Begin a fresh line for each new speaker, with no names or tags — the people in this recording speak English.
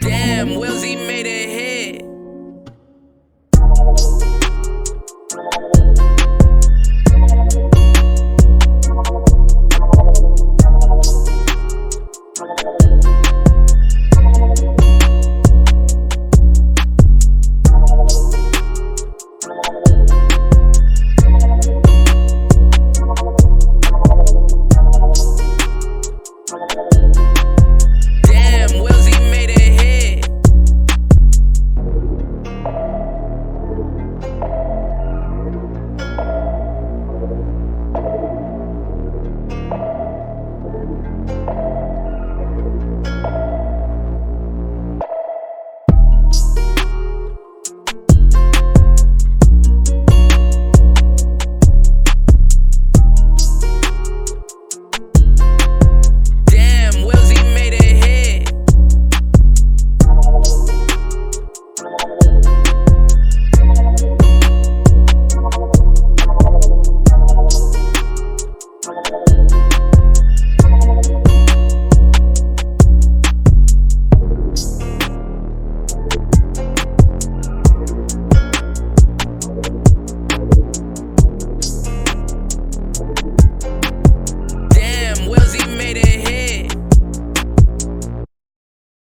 Damn, Wilsey made a hit.